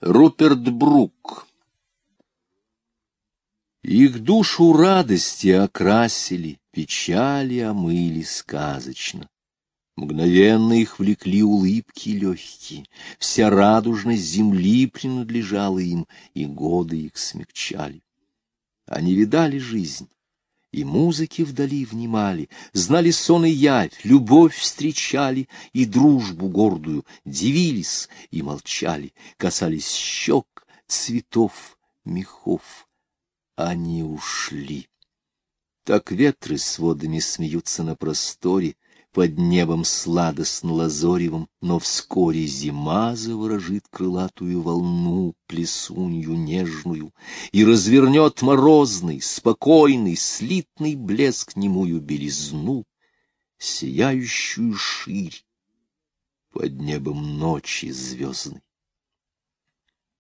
Руперт Брук Их душу радости окрасили, печали омыли сказочно. Мгновенно их влекли улыбки легкие, вся радужность земли принадлежала им, и годы их смягчали. Они видали жизнь, и музыки вдали внимали, знали сон и явь, любовь встречали, и дружбу гордую, дивились и молчали, касались щек, цветов, мехов. Они ушли. Так ветры с водами смеются на просторе, под небом сладостно-лазоревым, но вскоре зима заворожит крылатую волну, плесунью нежную, и развернет морозный, спокойный, слитный блеск немую белизну, сияющую ширь под небом ночи звездной.